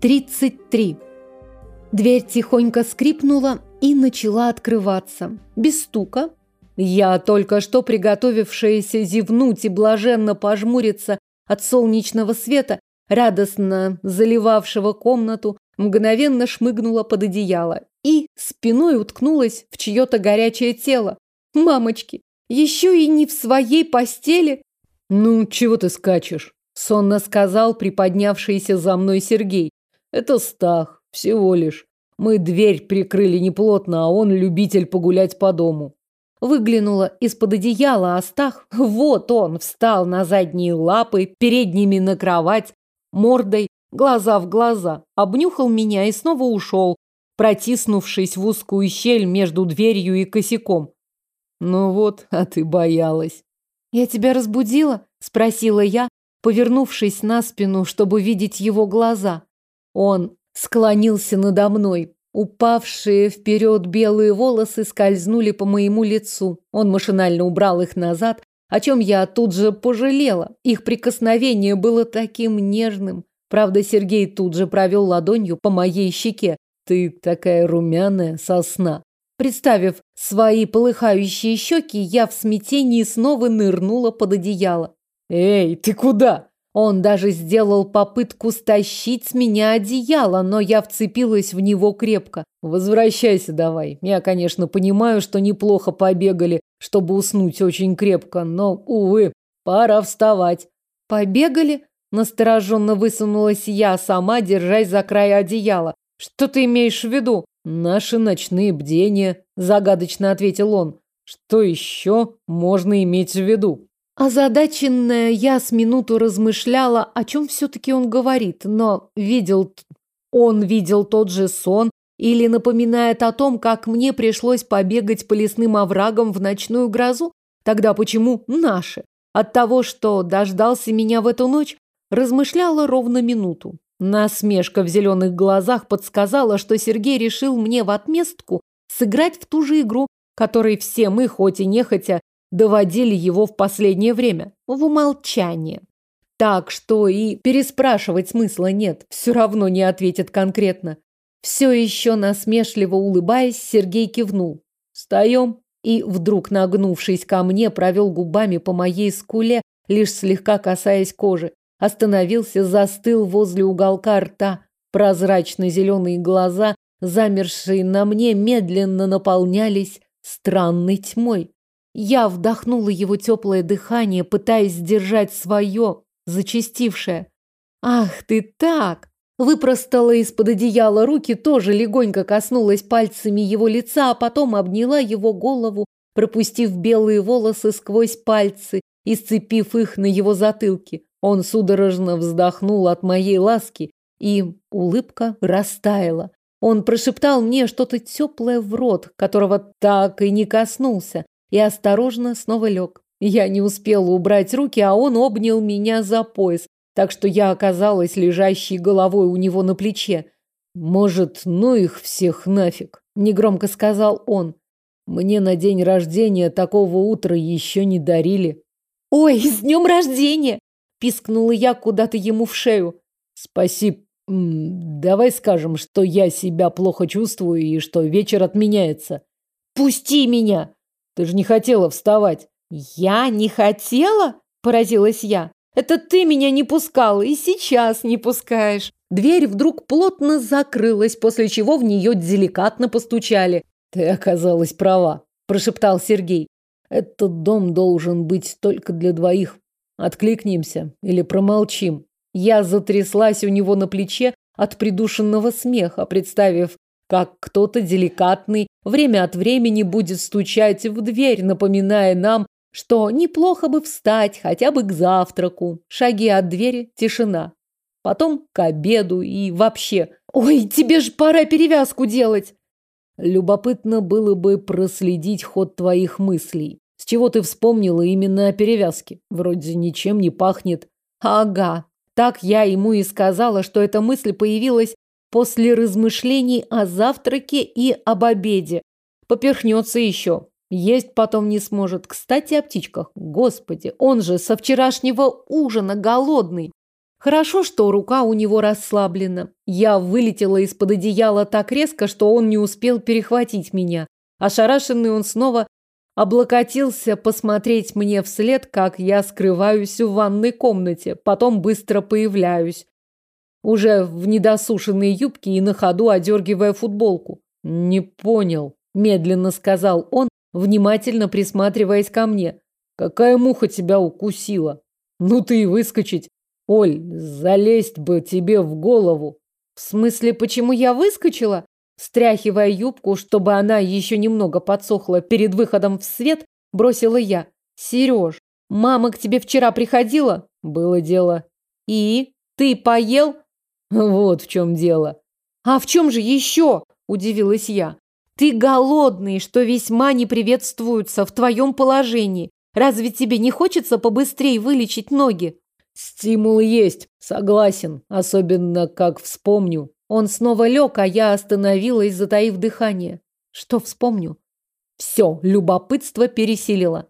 33. Дверь тихонько скрипнула и начала открываться. Без стука. Я, только что приготовившаяся зевнуть и блаженно пожмуриться от солнечного света, радостно заливавшего комнату, мгновенно шмыгнула под одеяло и спиной уткнулась в чье-то горячее тело. Мамочки, еще и не в своей постели. Ну, чего ты скачешь? Сонно сказал приподнявшийся за мной Сергей. Это Стах, всего лишь. Мы дверь прикрыли неплотно, а он любитель погулять по дому. Выглянула из-под одеяла, а Стах, вот он, встал на задние лапы, передними на кровать, мордой, глаза в глаза, обнюхал меня и снова ушел, протиснувшись в узкую щель между дверью и косяком. Ну вот, а ты боялась. Я тебя разбудила? Спросила я, повернувшись на спину, чтобы видеть его глаза. Он склонился надо мной. Упавшие вперед белые волосы скользнули по моему лицу. Он машинально убрал их назад, о чем я тут же пожалела. Их прикосновение было таким нежным. Правда, Сергей тут же провел ладонью по моей щеке. Ты такая румяная сосна. Представив свои полыхающие щеки, я в смятении снова нырнула под одеяло. «Эй, ты куда?» Он даже сделал попытку стащить с меня одеяло, но я вцепилась в него крепко. Возвращайся давай. Я, конечно, понимаю, что неплохо побегали, чтобы уснуть очень крепко, но, увы, пора вставать. Побегали? Настороженно высунулась я, сама держась за край одеяла. Что ты имеешь в виду? Наши ночные бдения, загадочно ответил он. Что еще можно иметь в виду? Озадаченная я с минуту размышляла, о чем все-таки он говорит, но видел... Он видел тот же сон или напоминает о том, как мне пришлось побегать по лесным оврагам в ночную грозу? Тогда почему наши? От того, что дождался меня в эту ночь, размышляла ровно минуту. Насмешка в зеленых глазах подсказала, что Сергей решил мне в отместку сыграть в ту же игру, которой все мы, хоть и нехотя, доводили его в последнее время в умолчание. Так что и переспрашивать смысла нет, все равно не ответит конкретно. Все еще насмешливо улыбаясь, Сергей кивнул. «Встаем?» И, вдруг нагнувшись ко мне, провел губами по моей скуле, лишь слегка касаясь кожи. Остановился, застыл возле уголка рта. Прозрачно-зеленые глаза, замершие на мне, медленно наполнялись странной тьмой. Я вдохнула его теплое дыхание, пытаясь сдержать свое, зачастившее. «Ах ты так!» Выпростала из-под одеяла руки, тоже легонько коснулась пальцами его лица, а потом обняла его голову, пропустив белые волосы сквозь пальцы и сцепив их на его затылке. Он судорожно вздохнул от моей ласки, и улыбка растаяла. Он прошептал мне что-то теплое в рот, которого так и не коснулся, и осторожно снова лег. Я не успела убрать руки, а он обнял меня за пояс, так что я оказалась лежащей головой у него на плече. «Может, ну их всех нафиг», — негромко сказал он. «Мне на день рождения такого утра еще не дарили». «Ой, с днем рождения!» — пискнула я куда-то ему в шею. «Спасибо. Давай скажем, что я себя плохо чувствую и что вечер отменяется». «Пусти меня!» Ты же не хотела вставать. Я не хотела? Поразилась я. Это ты меня не пускал и сейчас не пускаешь. Дверь вдруг плотно закрылась, после чего в нее деликатно постучали. Ты оказалась права, прошептал Сергей. Этот дом должен быть только для двоих. Откликнемся или промолчим. Я затряслась у него на плече от придушенного смеха, представив, как кто-то деликатный время от времени будет стучать в дверь, напоминая нам, что неплохо бы встать хотя бы к завтраку. Шаги от двери, тишина. Потом к обеду и вообще. «Ой, тебе ж пора перевязку делать!» Любопытно было бы проследить ход твоих мыслей. С чего ты вспомнила именно о перевязке? Вроде ничем не пахнет. Ага, так я ему и сказала, что эта мысль появилась после размышлений о завтраке и об обеде. Поперхнется еще. Есть потом не сможет. Кстати, о птичках. Господи, он же со вчерашнего ужина голодный. Хорошо, что рука у него расслаблена. Я вылетела из-под одеяла так резко, что он не успел перехватить меня. Ошарашенный он снова облокотился посмотреть мне вслед, как я скрываюсь в ванной комнате, потом быстро появляюсь. Уже в недосушенной юбке и на ходу одергивая футболку. «Не понял», – медленно сказал он, внимательно присматриваясь ко мне. «Какая муха тебя укусила? Ну ты и выскочить. Оль, залезть бы тебе в голову. В смысле, почему я выскочила? Стряхивая юбку, чтобы она еще немного подсохла перед выходом в свет, бросила я. Сереж, мама к тебе вчера приходила? Было дело. И? Ты поел? Вот в чем дело. А в чем же еще? Удивилась я. Ты голодный, что весьма не приветствуется в твоем положении. Разве тебе не хочется побыстрее вылечить ноги? Стимул есть, согласен, особенно как вспомню. Он снова лег, а я остановилась, затаив дыхание. Что вспомню? Все, любопытство пересилило.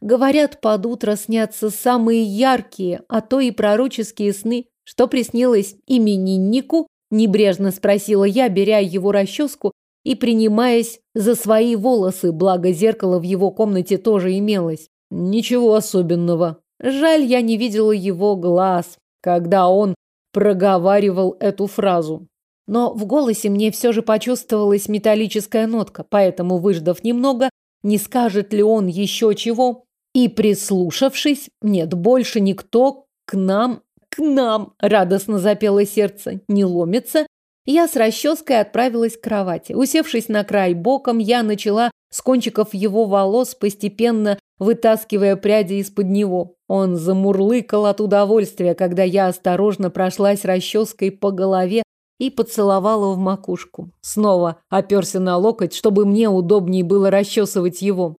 Говорят, под утро снятся самые яркие, а то и пророческие сны. Что приснилось имениннику? Небрежно спросила я, беря его расческу и принимаясь за свои волосы, благо зеркало в его комнате тоже имелось. Ничего особенного, Жаль, я не видела его глаз, когда он проговаривал эту фразу. Но в голосе мне все же почувствовалась металлическая нотка, поэтому, выждав немного, не скажет ли он еще чего, и прислушавшись, нет, больше никто к нам, к нам, радостно запело сердце, не ломится, я с расческой отправилась к кровати. Усевшись на край боком, я начала с кончиков его волос, постепенно вытаскивая пряди из-под него. Он замурлыкал от удовольствия, когда я осторожно прошлась расческой по голове и поцеловала в макушку. Снова оперся на локоть, чтобы мне удобнее было расчесывать его.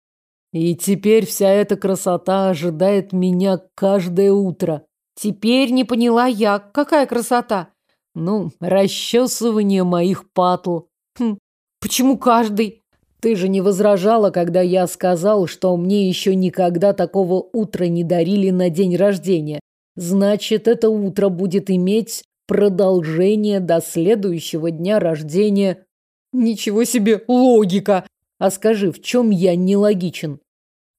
И теперь вся эта красота ожидает меня каждое утро. Теперь не поняла я, какая красота. Ну, расчесывание моих патл. Хм, почему каждый? Ты же не возражала, когда я сказал, что мне еще никогда такого утра не дарили на день рождения. Значит, это утро будет иметь продолжение до следующего дня рождения. Ничего себе логика! А скажи, в чем я нелогичен?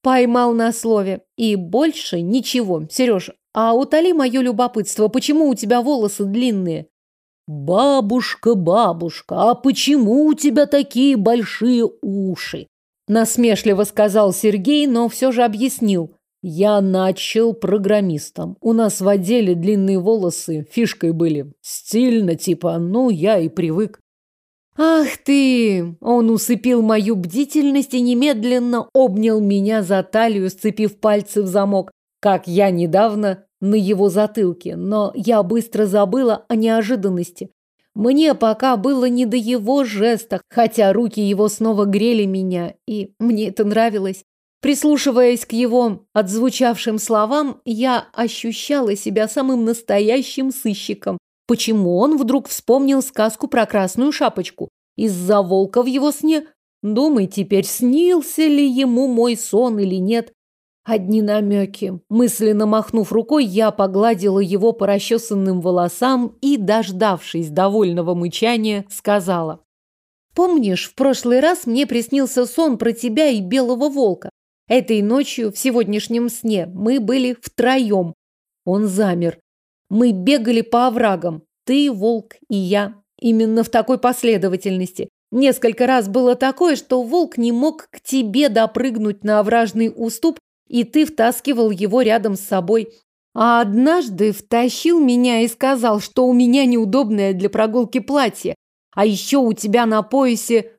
Поймал на слове. И больше ничего. Сереж, а утоли мое любопытство, почему у тебя волосы длинные? «Бабушка, бабушка, а почему у тебя такие большие уши?» Насмешливо сказал Сергей, но все же объяснил. «Я начал программистом. У нас в отделе длинные волосы фишкой были. Стильно, типа, ну, я и привык». «Ах ты!» Он усыпил мою бдительность и немедленно обнял меня за талию, сцепив пальцы в замок, как я недавно на его затылке, но я быстро забыла о неожиданности. Мне пока было не до его жестов, хотя руки его снова грели меня, и мне это нравилось. Прислушиваясь к его отзвучавшим словам, я ощущала себя самым настоящим сыщиком. Почему он вдруг вспомнил сказку про красную шапочку? Из-за волка в его сне? Думай теперь, снился ли ему мой сон или нет. Одни намеки. Мысленно махнув рукой, я погладила его по расчесанным волосам и, дождавшись довольного мычания, сказала. «Помнишь, в прошлый раз мне приснился сон про тебя и белого волка? Этой ночью, в сегодняшнем сне, мы были втроем. Он замер. Мы бегали по оврагам. Ты, волк и я. Именно в такой последовательности. Несколько раз было такое, что волк не мог к тебе допрыгнуть на овражный уступ, и ты втаскивал его рядом с собой. А однажды втащил меня и сказал, что у меня неудобное для прогулки платье, а еще у тебя на поясе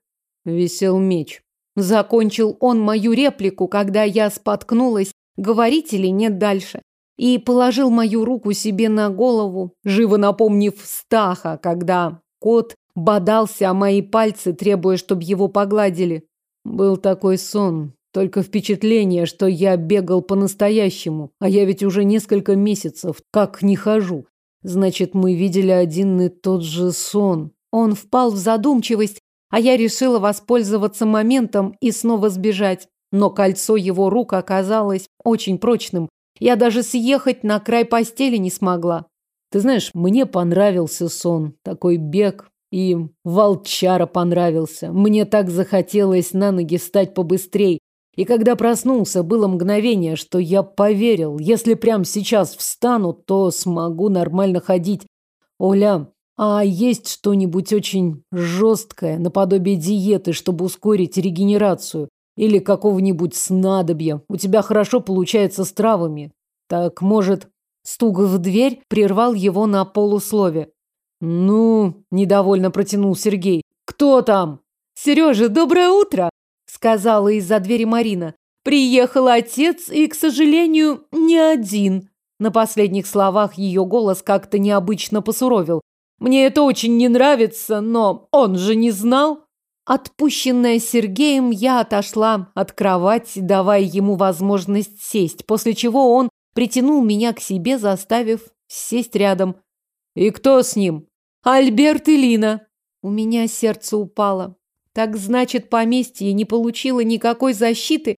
висел меч. Закончил он мою реплику, когда я споткнулась, говорить или нет дальше, и положил мою руку себе на голову, живо напомнив Стаха, когда кот бодался о мои пальцы, требуя, чтобы его погладили. Был такой сон, только впечатление, что я бегал по-настоящему, а я ведь уже несколько месяцев как не хожу. Значит, мы видели один и тот же сон. Он впал в задумчивость, а я решила воспользоваться моментом и снова сбежать. Но кольцо его рук оказалось очень прочным. Я даже съехать на край постели не смогла. Ты знаешь, мне понравился сон, такой бег, и волчара понравился. Мне так захотелось на ноги встать побыстрей. И когда проснулся, было мгновение, что я поверил, если прямо сейчас встану, то смогу нормально ходить. Оля, а есть что-нибудь очень жесткое, наподобие диеты, чтобы ускорить регенерацию? Или какого-нибудь снадобья? У тебя хорошо получается с травами. Так, может... Стук в дверь прервал его на полуслове. «Ну...» – недовольно протянул Сергей. «Кто там?» «Сережа, доброе утро!» – сказала из-за двери Марина. «Приехал отец и, к сожалению, не один». На последних словах ее голос как-то необычно посуровил. Мне это очень не нравится, но он же не знал. Отпущенная Сергеем, я отошла от кровати, давая ему возможность сесть, после чего он притянул меня к себе, заставив сесть рядом. «И кто с ним?» «Альберт и Лина». У меня сердце упало. Так значит, поместье не получило никакой защиты,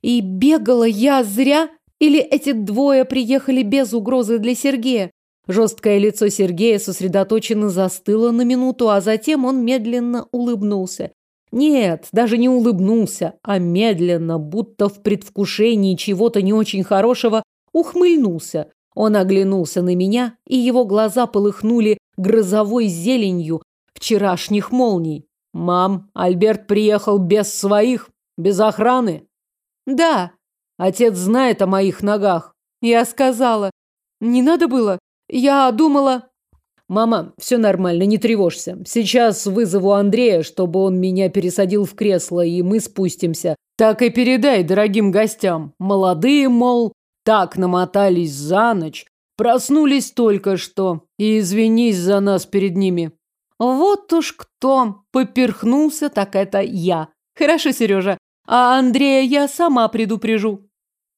и бегала я зря? Или эти двое приехали без угрозы для Сергея? Жесткое лицо Сергея сосредоточенно застыло на минуту, а затем он медленно улыбнулся. Нет, даже не улыбнулся, а медленно, будто в предвкушении чего-то не очень хорошего, ухмыльнулся. Он оглянулся на меня, и его глаза полыхнули грозовой зеленью вчерашних молний. «Мам, Альберт приехал без своих, без охраны?» «Да». «Отец знает о моих ногах». Я сказала. «Не надо было. Я думала... Мама, все нормально, не тревожься. Сейчас вызову Андрея, чтобы он меня пересадил в кресло, и мы спустимся. Так и передай дорогим гостям. Молодые, мол, так намотались за ночь, проснулись только что, и извинись за нас перед ними. Вот уж кто поперхнулся, так это я. Хорошо, Сережа, а Андрея я сама предупрежу.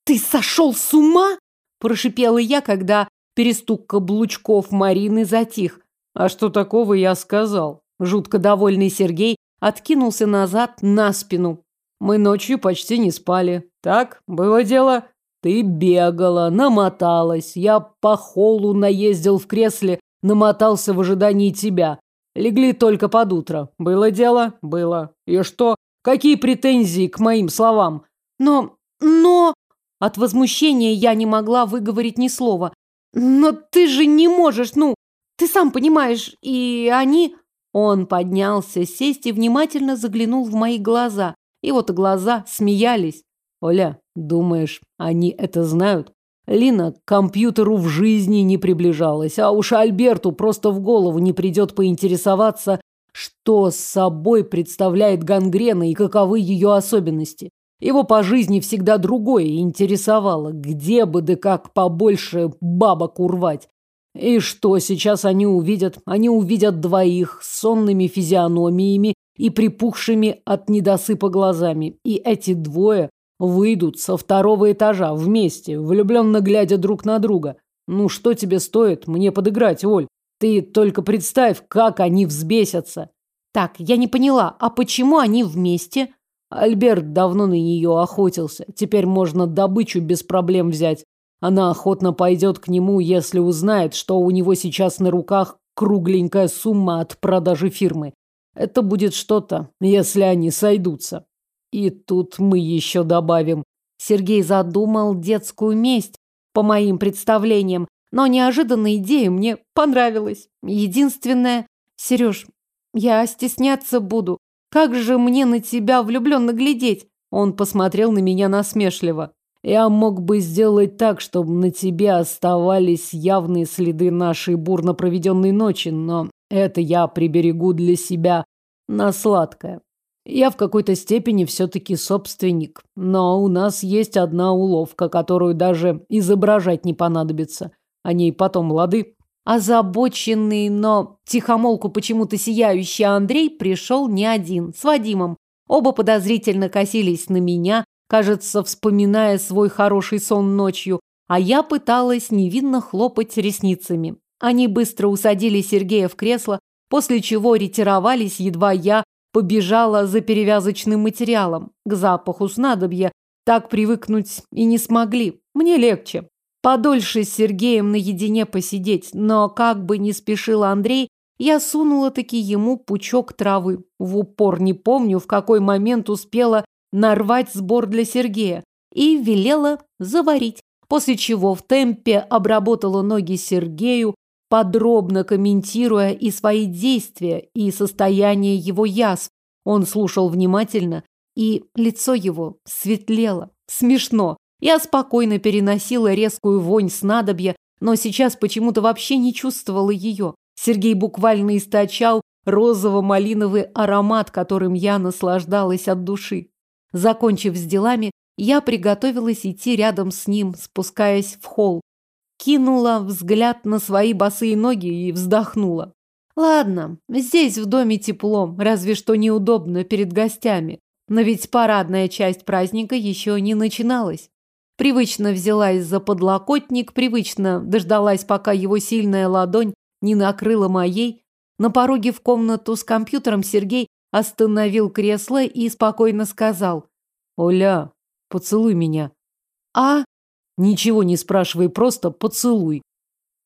Ты сошел с ума? Прошипела я, когда Перестук каблучков Марины затих. А что такого я сказал? Жутко довольный Сергей откинулся назад на спину. Мы ночью почти не спали. Так, было дело. Ты бегала, намоталась. Я по холлу наездил в кресле, намотался в ожидании тебя. Легли только под утро. Было дело? Было. И что? Какие претензии к моим словам? Но... но... От возмущения я не могла выговорить ни слова. Но ты же не можешь, ну, ты сам понимаешь, и они... Он поднялся сесть и внимательно заглянул в мои глаза. И вот глаза смеялись. Оля, думаешь, они это знают? Лина к компьютеру в жизни не приближалась, а уж Альберту просто в голову не придет поинтересоваться, что с собой представляет гангрена и каковы ее особенности. Его по жизни всегда другое интересовало, где бы да как побольше бабок урвать. И что сейчас они увидят? Они увидят двоих с сонными физиономиями и припухшими от недосыпа глазами. И эти двое выйдут со второго этажа вместе, влюбленно глядя друг на друга. Ну что тебе стоит мне подыграть, Оль? Ты только представь, как они взбесятся. Так, я не поняла, а почему они вместе? Альберт давно на нее охотился. Теперь можно добычу без проблем взять. Она охотно пойдет к нему, если узнает, что у него сейчас на руках кругленькая сумма от продажи фирмы. Это будет что-то, если они сойдутся. И тут мы еще добавим. Сергей задумал детскую месть, по моим представлениям, но неожиданная идея мне понравилась. Единственное... Сереж, я стесняться буду. Как же мне на тебя влюбленно глядеть? Он посмотрел на меня насмешливо. Я мог бы сделать так, чтобы на тебе оставались явные следы нашей бурно проведенной ночи, но это я приберегу для себя на сладкое. Я в какой-то степени все-таки собственник, но у нас есть одна уловка, которую даже изображать не понадобится. О ней потом лады. Озабоченный, но тихомолку почему-то сияющий Андрей пришел не один, с Вадимом. Оба подозрительно косились на меня, кажется, вспоминая свой хороший сон ночью, а я пыталась невинно хлопать ресницами. Они быстро усадили Сергея в кресло, после чего ретировались, едва я побежала за перевязочным материалом. К запаху снадобья так привыкнуть и не смогли. Мне легче. подольше с Сергеем наедине посидеть, но как бы ни спешил Андрей, я сунула-таки ему пучок травы. В упор не помню, в какой момент успела нарвать сбор для Сергея и велела заварить, после чего в темпе обработала ноги Сергею, подробно комментируя и свои действия, и состояние его язв. Он слушал внимательно, и лицо его светлело. Смешно. Я спокойно переносила резкую вонь снадобья, но сейчас почему-то вообще не чувствовала ее. Сергей буквально источал розово-малиновый аромат, которым я наслаждалась от души. Закончив с делами, я приготовилась идти рядом с ним, спускаясь в холл. Кинула взгляд на свои босые ноги и вздохнула. Ладно, здесь в доме тепло, разве что неудобно перед гостями. Но ведь парадная часть праздника еще не начиналась. Привычно взялась за подлокотник, привычно дождалась, пока его сильная ладонь не накрыла моей. На пороге в комнату с компьютером Сергей остановил кресло и спокойно сказал. «Оля, поцелуй меня». «А?» «Ничего не спрашивай, просто поцелуй».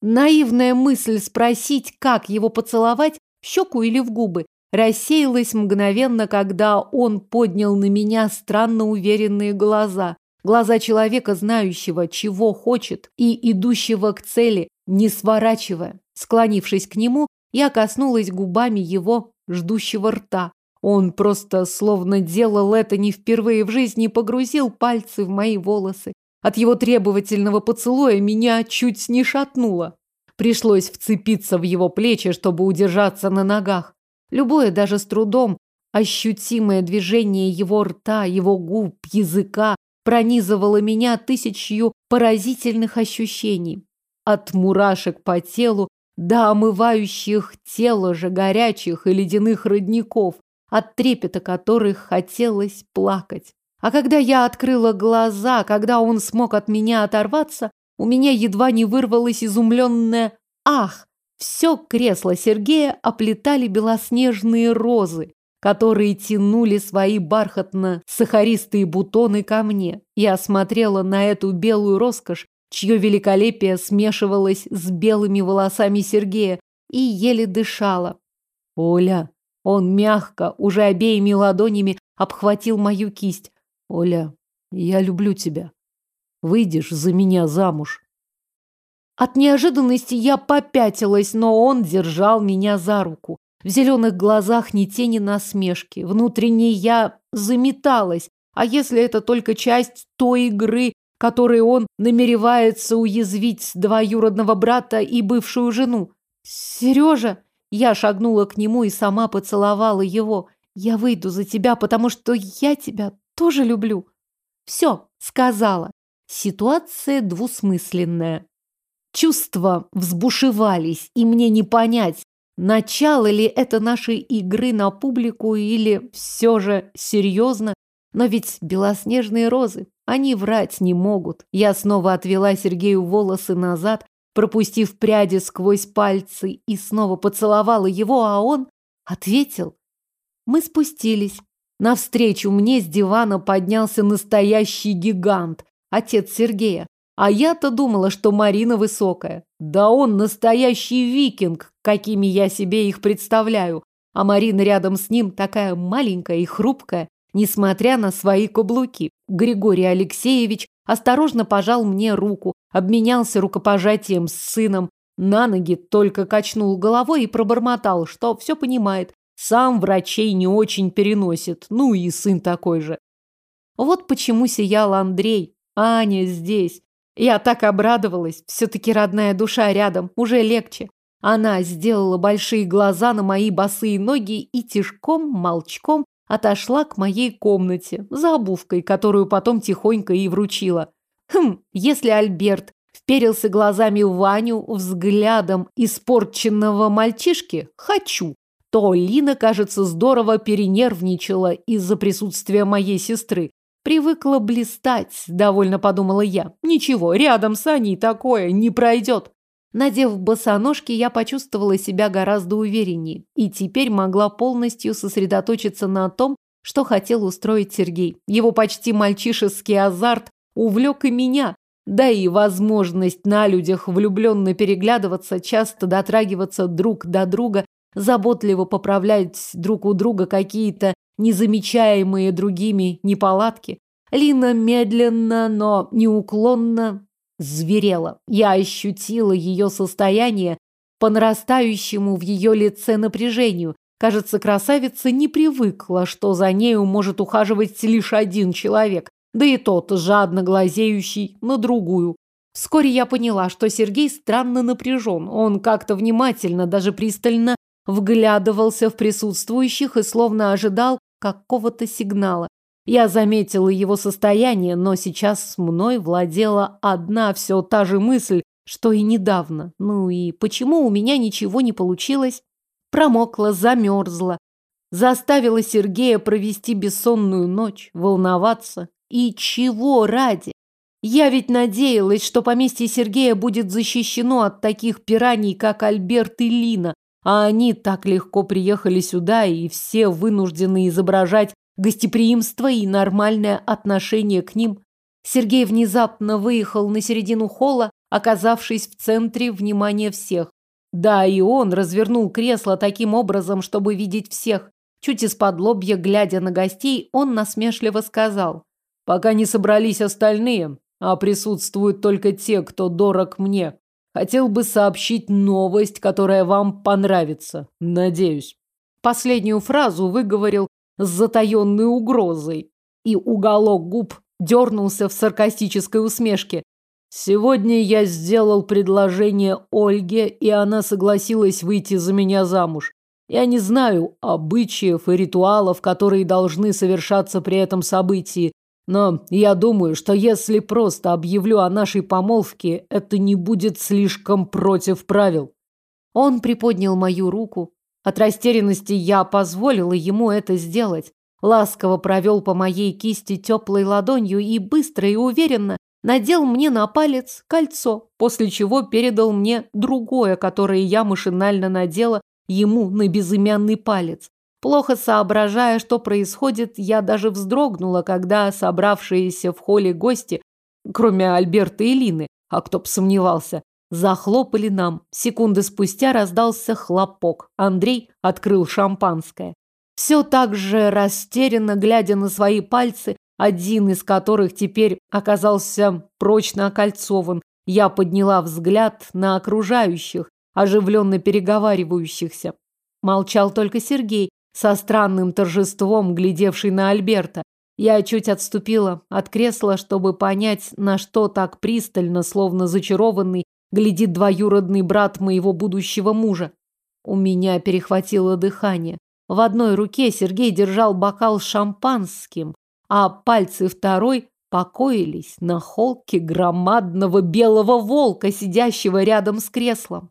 Наивная мысль спросить, как его поцеловать, в щеку или в губы, рассеялась мгновенно, когда он поднял на меня странно уверенные глаза. Глаза человека, знающего, чего хочет, и идущего к цели, не сворачивая. Склонившись к нему, я коснулась губами его ждущего рта. Он просто словно делал это не впервые в жизни, погрузил пальцы в мои волосы. От его требовательного поцелуя меня чуть не шатнуло. Пришлось вцепиться в его плечи, чтобы удержаться на ногах. Любое, даже с трудом, ощутимое движение его рта, его губ, языка пронизывало меня тысячью поразительных ощущений. От мурашек по телу до омывающих тело же горячих и ледяных родников, от трепета которых хотелось плакать. А когда я открыла глаза, когда он смог от меня оторваться, у меня едва не вырвалось изумленное «Ах!» Все кресло Сергея оплетали белоснежные розы, которые тянули свои бархатно-сахаристые бутоны ко мне. Я смотрела на эту белую роскошь, чье великолепие смешивалось с белыми волосами Сергея, и еле дышала. «Оля!» Он мягко, уже обеими ладонями обхватил мою кисть. «Оля, я люблю тебя. Выйдешь за меня замуж?» От неожиданности я попятилась, но он держал меня за руку. В зеленых глазах ни тени насмешки. Внутренне я заметалась. А если это только часть той игры, которой он намеревается уязвить двоюродного брата и бывшую жену? Сережа, я шагнула к нему и сама поцеловала его. Я выйду за тебя, потому что я тебя тоже люблю. Все, сказала. Ситуация двусмысленная. Чувства взбушевались, и мне не понять, начало ли это нашей игры на публику или все же серьезно. Но ведь белоснежные розы, они врать не могут. Я снова отвела Сергею волосы назад, пропустив пряди сквозь пальцы, и снова поцеловала его, а он ответил. Мы спустились. Навстречу мне с дивана поднялся настоящий гигант, отец Сергея. А я-то думала, что Марина высокая. Да он настоящий викинг, какими я себе их представляю. А Марина рядом с ним такая маленькая и хрупкая, несмотря на свои каблуки. Григорий Алексеевич осторожно пожал мне руку, обменялся рукопожатием с сыном, на ноги только качнул головой и пробормотал, что все понимает. Сам врачей не очень переносит, ну и сын такой же. Вот почему сиял Андрей. Аня здесь. Я так обрадовалась. Все-таки родная душа рядом. Уже легче. Она сделала большие глаза на мои босые ноги и тишком, молчком отошла к моей комнате за обувкой, которую потом тихонько и вручила. Хм, если Альберт вперился глазами в Ваню взглядом испорченного мальчишки, хочу, то Лина, кажется, здорово перенервничала из-за присутствия моей сестры. Привыкла блистать, довольно подумала я. Ничего, рядом с Аней такое не пройдет. Надев босоножки, я почувствовала себя гораздо увереннее и теперь могла полностью сосредоточиться на том, что хотел устроить Сергей. Его почти мальчишеский азарт увлек и меня. Да и возможность на людях влюбленно переглядываться, часто дотрагиваться друг до друга, заботливо поправлять друг у друга какие-то незамечаемые другими неполадки. Лина медленно, но неуклонно зверела. Я ощутила ее состояние по нарастающему в ее лице напряжению. Кажется, красавица не привыкла, что за нею может ухаживать лишь один человек да и тот жадно глазеющий на другую. Вскоре я поняла, что Сергей странно напряжен. Он как-то внимательно, даже пристально вглядывался в присутствующих и словно ожидал какого-то сигнала. Я заметила его состояние, но сейчас с мной владела одна все та же мысль, что и недавно. Ну и почему у меня ничего не получилось? Промокла, замерзла. Заставила Сергея провести бессонную ночь, волноваться, и чего ради? Я ведь надеялась, что поместье Сергея будет защищено от таких пираний, как Альберт и Лина, а они так легко приехали сюда, и все вынуждены изображать гостеприимство и нормальное отношение к ним. Сергей внезапно выехал на середину холла, оказавшись в центре внимания всех. Да, и он развернул кресло таким образом, чтобы видеть всех. Чуть из-под лобья, глядя на гостей, он насмешливо сказал. Пока не собрались остальные, а присутствуют только те, кто дорог мне, хотел бы сообщить новость, которая вам понравится. Надеюсь. Последнюю фразу выговорил с затаенной угрозой, и уголок губ дернулся в саркастической усмешке. Сегодня я сделал предложение Ольге, и она согласилась выйти за меня замуж. Я не знаю обычаев и ритуалов, которые должны совершаться при этом событии, но я думаю, что если просто объявлю о нашей помолвке, это не будет слишком против правил. Он приподнял мою руку. От растерянности я позволила ему это сделать. Ласково провел по моей кисти теплой ладонью и быстро и уверенно надел мне на палец кольцо, после чего передал мне другое, которое я машинально надела ему на безымянный палец. Плохо соображая, что происходит, я даже вздрогнула, когда собравшиеся в холле гости, кроме Альберта и Лины, а кто б сомневался, захлопали нам. Секунды спустя раздался хлопок. Андрей открыл шампанское. Все так же растерянно, глядя на свои пальцы, один из которых теперь оказался прочно окольцован, я подняла взгляд на окружающих, оживленно переговаривающихся. Молчал только Сергей, со странным торжеством глядевший на Альберта. Я чуть отступила от кресла, чтобы понять, на что так пристально, словно зачарованный, глядит двоюродный брат моего будущего мужа. У меня перехватило дыхание. В одной руке Сергей держал бокал с шампанским, а пальцы второй покоились на холке громадного белого волка, сидящего рядом с креслом.